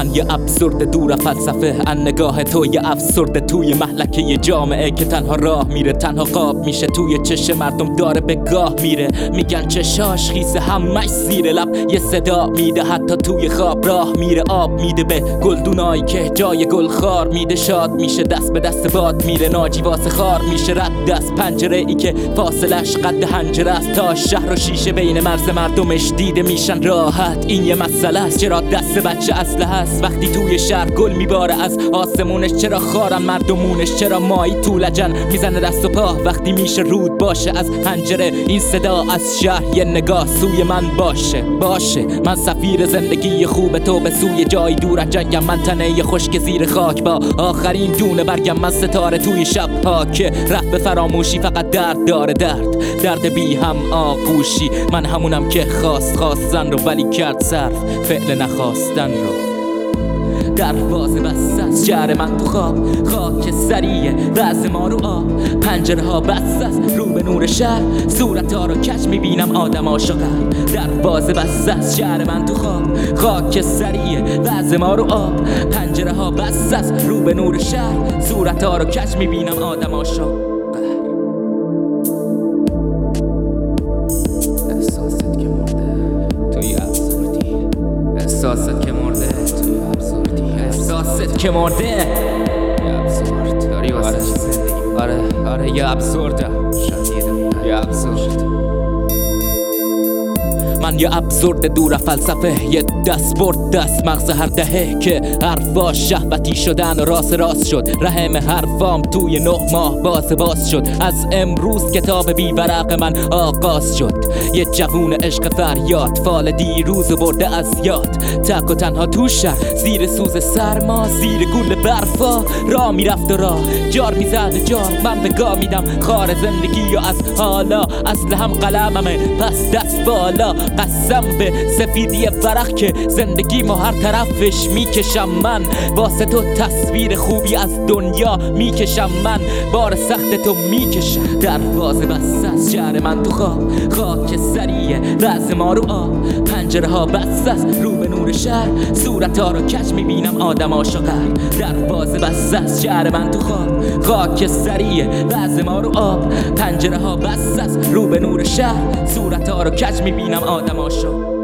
من یه ابسورد دور فلسفه ان نگاه تو یه افسرد توی محلکه یه جامعه که تنها راه میره تنها قاب میشه توی چش مردم داره به گاه میره. میگن چشاش خیسه همش زیر لب یه صدا میده حتی توی خواب راه میره. آب میده به گلدونایی که جای گل خار میده. شاد میشه دست به دست باد میره. ناجی واسه خار میشه. رد از پنجره ای که فاصلش قد هنجره است. تا شهر و شیشه بین مرز مردمش دیده میشن راحت. این یه مسئله است. چرا دست بچه اصله وقتی توی شهر گل میباره از آسمونش چرا خارن مردمونش؟ چرا مایی تو لجن می‌زنه دست و پا؟ وقتی میشه رود باشه از پنجره این صدا از شهر یه نگاه سوی من باشه. باشه. من سفیر زندگی خوب تو به سوی جای دور از جنگم. من تنه خشک زیر خاک. با آخرین دونه برگم. من ستاره توی شب پاک رفت به فراموشی فقط درد داره. درد. درد بی هم آغوشی. من همونم که خواست خواستن رو ولی کرد صرف. فعل نخواستن رو. دروازه بسته از شهر من تو خواب. خاک سریه وز ما رو آب. پنجره ها بسته است رو به نور شهر. صورت ها رو کش می‌بینم آدم عاشقه دروازه بسته از شهر من تو خواب. خاک سریه وز ما رو آب. پنجره ها بسته است رو به نور شهر. صورت ها رو کش می‌بینم آدم عاشق احساست که مرده. احساست که مرده. یه ابسورد داری واسه زندگی آره آره یه ابسورده شدیدم یه ابسورد من یه ابزرد دور فلسفه یه دست برد دست مغز هر دهه که حرفا شهوتی شدن و راست شد. رحم حرفام توی نه ماه باز باز شد. از امروز کتاب بی ورق من آغاز شد. یه جوون عشق فریاد فال دیروز برده از یاد. تک و تنها تو شهر زیر سوز سرما زیر گول برفا. را می‌رفت و راه جار می‌زد جار. من به گا میدم خار زندگی و از حالا اصل هم قلممه. پس دست بالا قسم به سفیدی ورق که زندگی ما هر طرفش می‌کشم من. واسه تو تصویر خوبی از دنیا می‌کشم من. بار سخت تو می‌کشم دروازه بسته از شهر من. تو خواب خاک سریه وز ما رو آب. پنجره ها بسته است رو به نور شهر. صورت ها رو کش می‌بینم آدم عاشقر دروازه بسته از شهر من. تو خواب خاک سریه وز ما رو آب. پنجره ها بسته است رو به نور شهر. صورت ها رو کج می‌بینم آدم about the most show.